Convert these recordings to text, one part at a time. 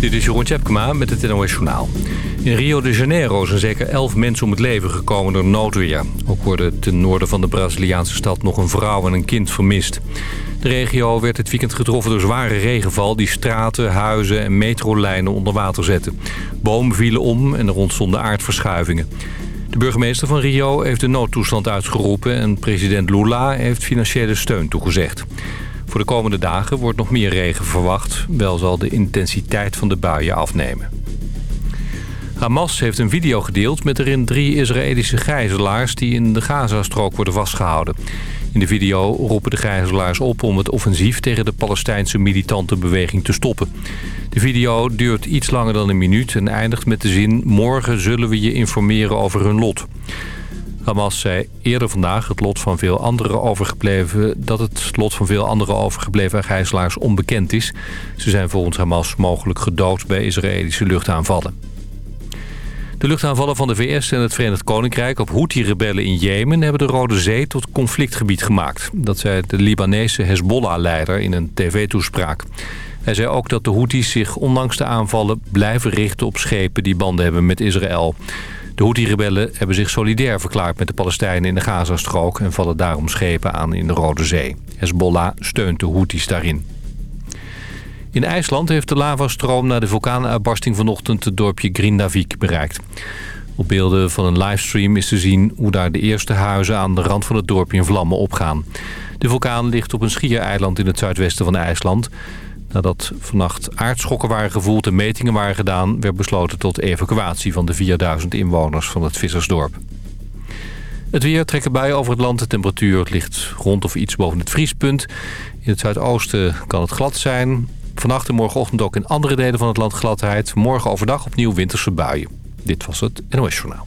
Dit is Jeroen Tjepkema met het NOS Journaal. In Rio de Janeiro zijn zeker elf mensen om het leven gekomen door noodweer. Ook worden ten noorden van de Braziliaanse stad nog een vrouw en een kind vermist. De regio werd het weekend getroffen door zware regenval... die straten, huizen en metrolijnen onder water zetten. Bomen vielen om en er ontstonden aardverschuivingen. De burgemeester van Rio heeft de noodtoestand uitgeroepen... en president Lula heeft financiële steun toegezegd. Voor de komende dagen wordt nog meer regen verwacht. Wel zal de intensiteit van de buien afnemen. Hamas heeft een video gedeeld met erin drie Israëlische gijzelaars... die in de Gazastrook worden vastgehouden. In de video roepen de gijzelaars op om het offensief... tegen de Palestijnse militante beweging te stoppen. De video duurt iets langer dan een minuut en eindigt met de zin... morgen zullen we je informeren over hun lot. Hamas zei eerder vandaag het lot van veel andere overgebleven, dat het lot van veel andere overgebleven gijzelaars onbekend is. Ze zijn volgens Hamas mogelijk gedood bij Israëlische luchtaanvallen. De luchtaanvallen van de VS en het Verenigd Koninkrijk op Houthi-rebellen in Jemen... hebben de Rode Zee tot conflictgebied gemaakt. Dat zei de Libanese Hezbollah-leider in een tv-toespraak. Hij zei ook dat de Houthis zich ondanks de aanvallen blijven richten op schepen die banden hebben met Israël. De Houthi-rebellen hebben zich solidair verklaard met de Palestijnen in de Gazastrook... en vallen daarom schepen aan in de Rode Zee. Hezbollah steunt de Houthis daarin. In IJsland heeft de lavastroom na de vulkaanuitbarsting vanochtend het dorpje Grindavik bereikt. Op beelden van een livestream is te zien hoe daar de eerste huizen aan de rand van het dorpje in vlammen opgaan. De vulkaan ligt op een schiereiland in het zuidwesten van IJsland. Nadat vannacht aardschokken waren gevoeld en metingen waren gedaan... werd besloten tot evacuatie van de 4000 inwoners van het vissersdorp. Het weer trekken bij over het land. De temperatuur ligt rond of iets boven het vriespunt. In het zuidoosten kan het glad zijn. Vannacht en morgenochtend ook in andere delen van het land gladheid. Morgen overdag opnieuw winterse buien. Dit was het NOS Journaal.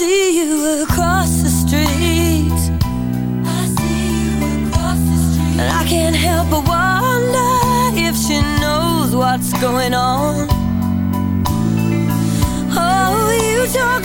see you across the street. I see you across the street. And I can't help but wonder if she knows what's going on. Oh, you talk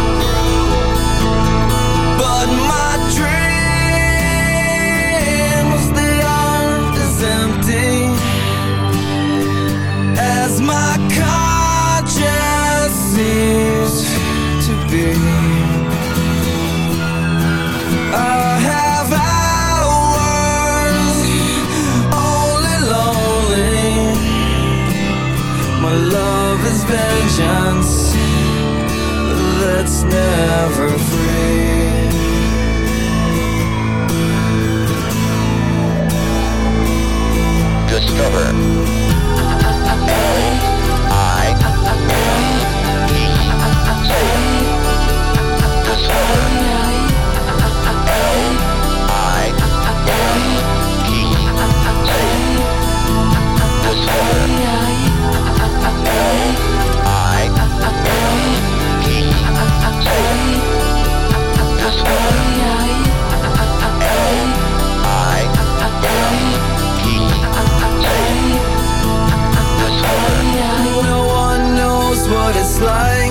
conscience that's never free. Discover it's like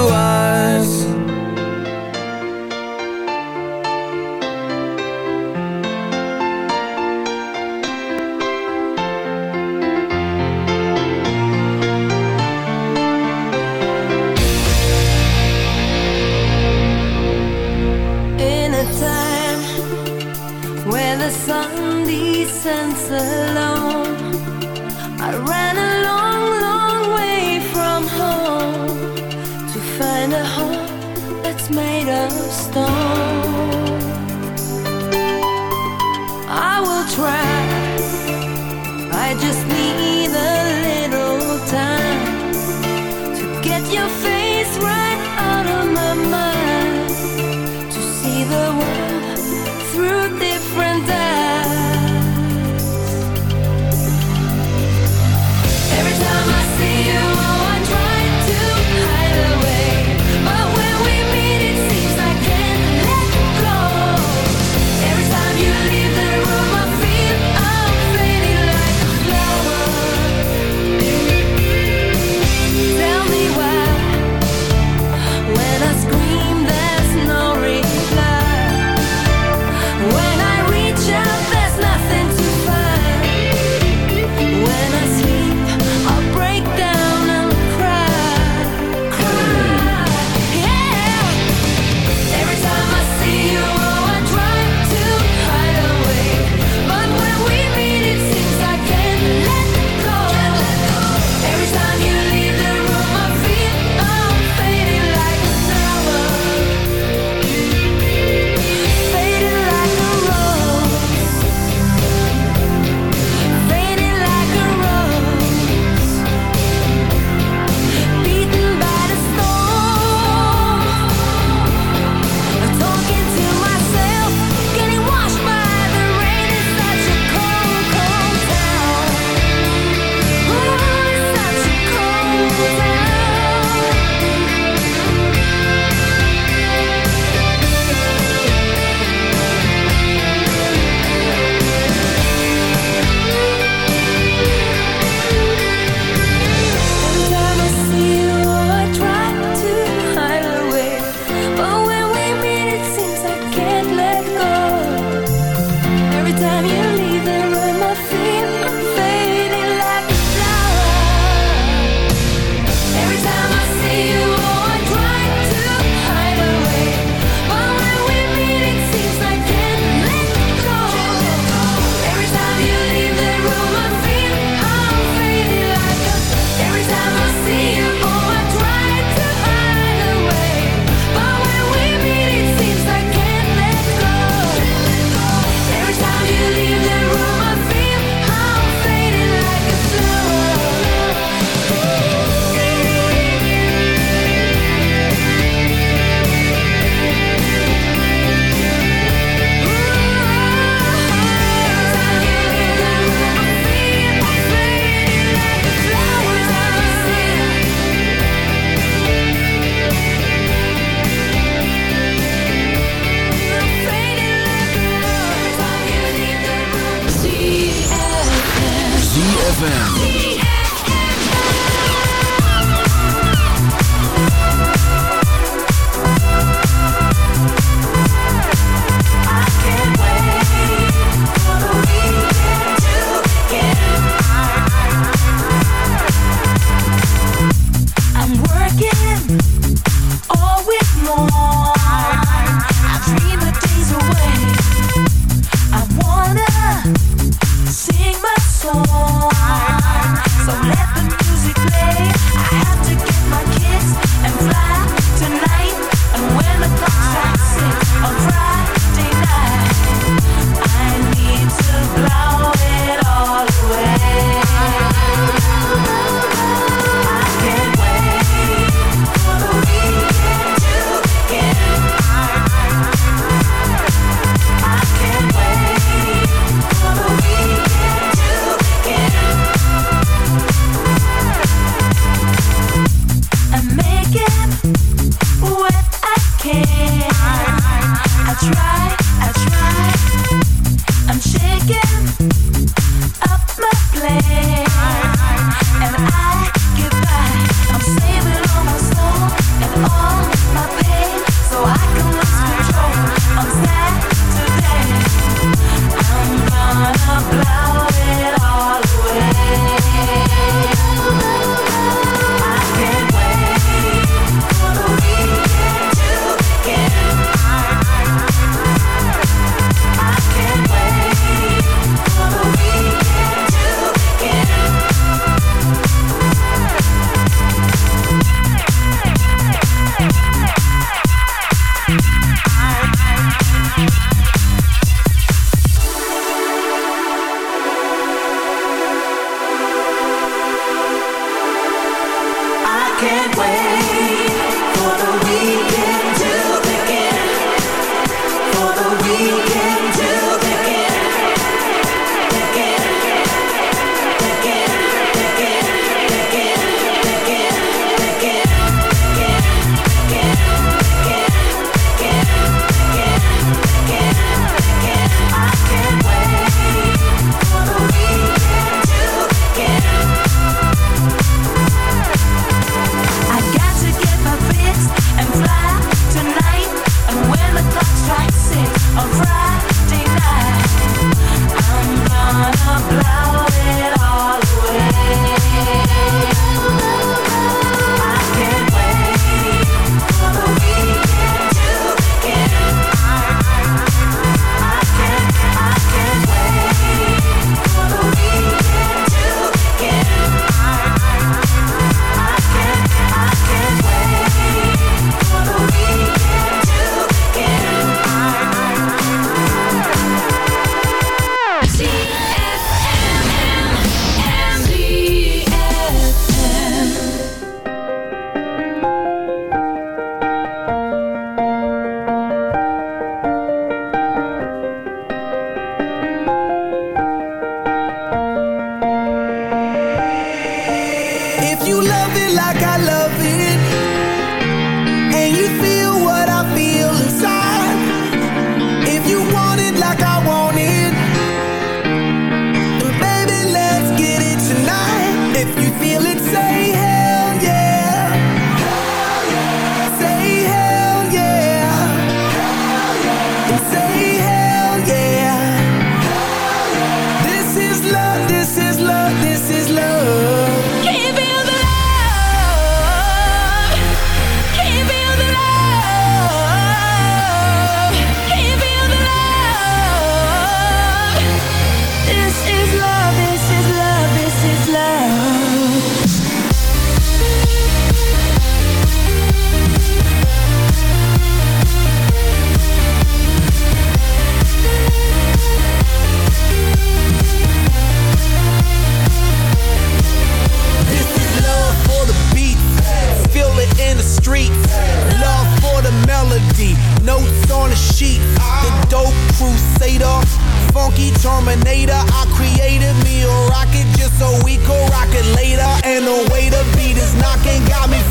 and the way the beat is knocking, got me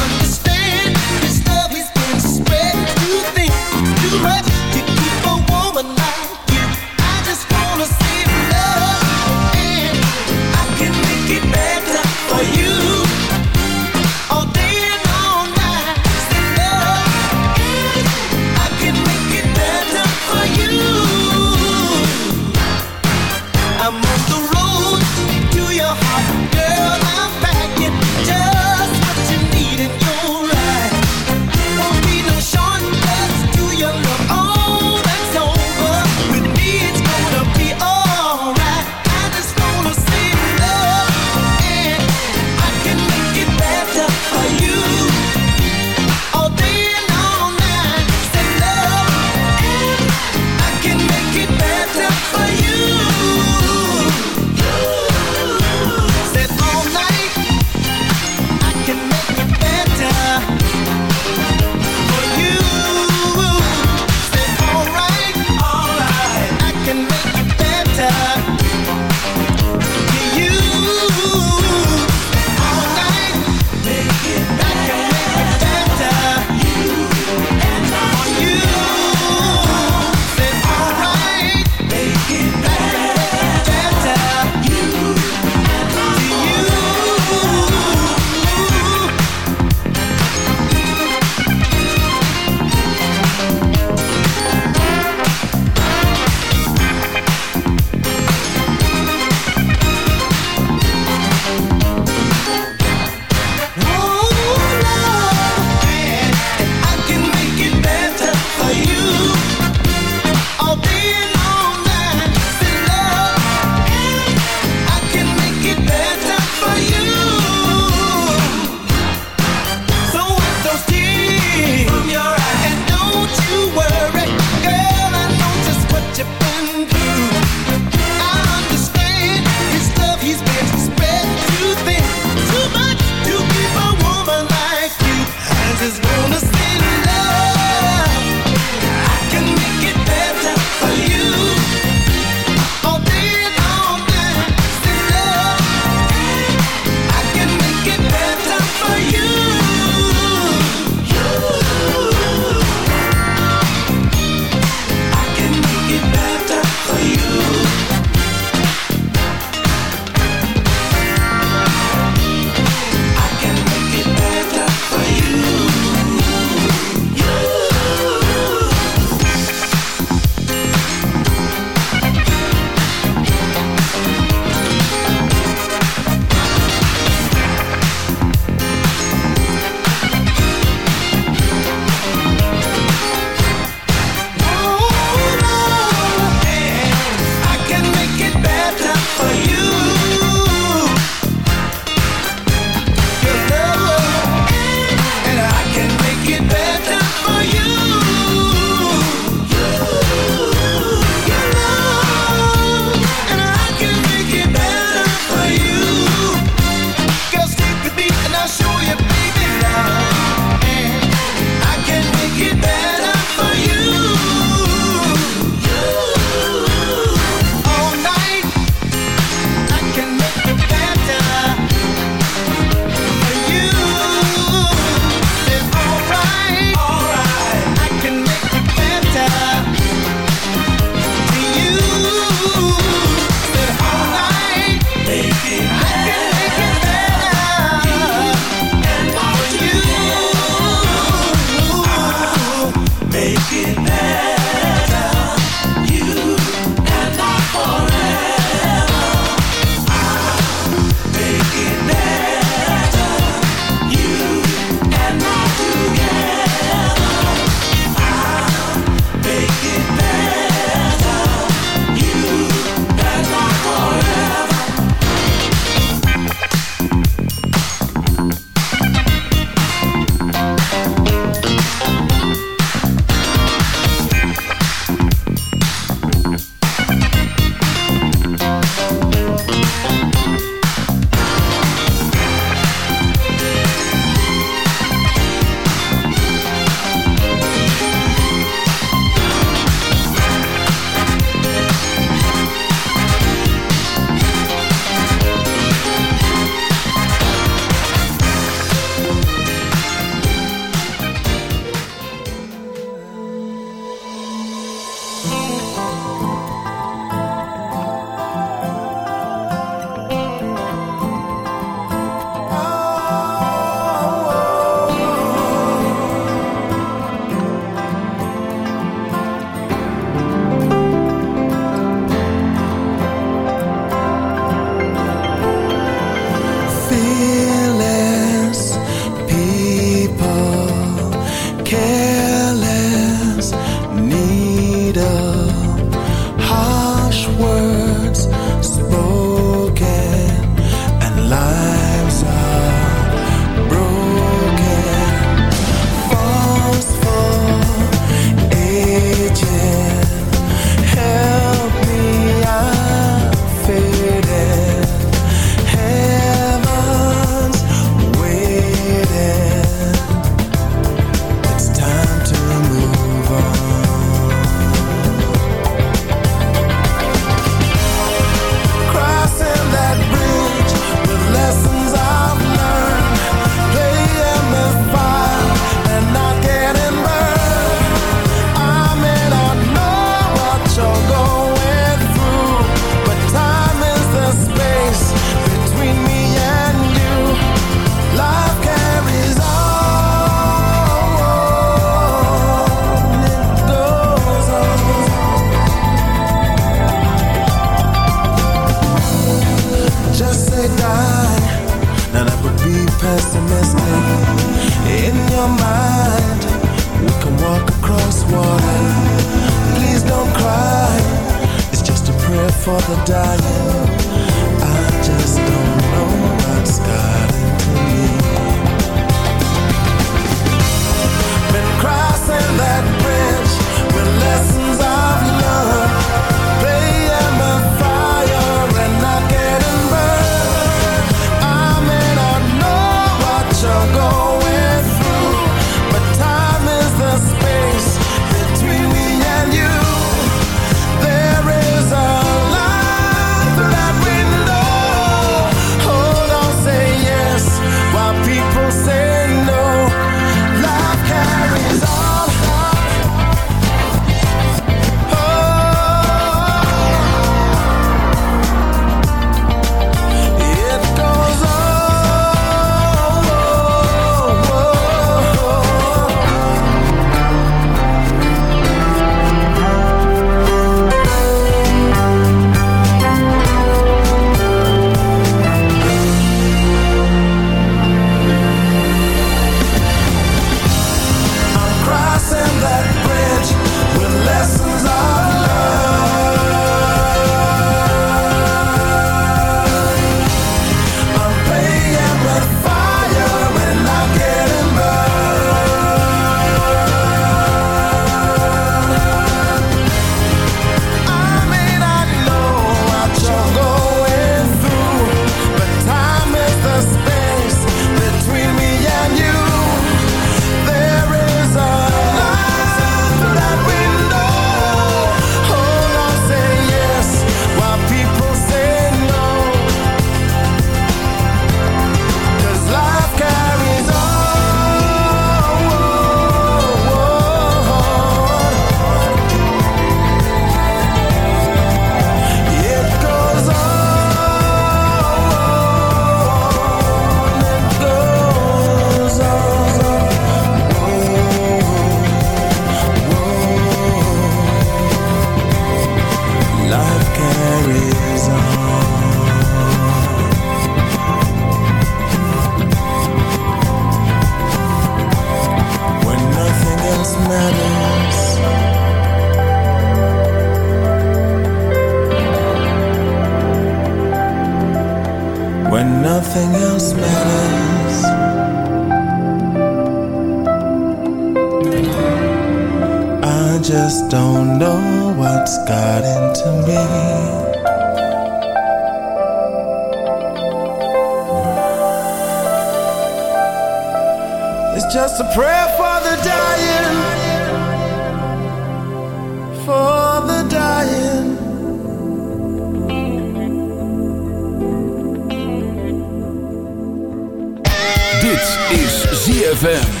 ZFM.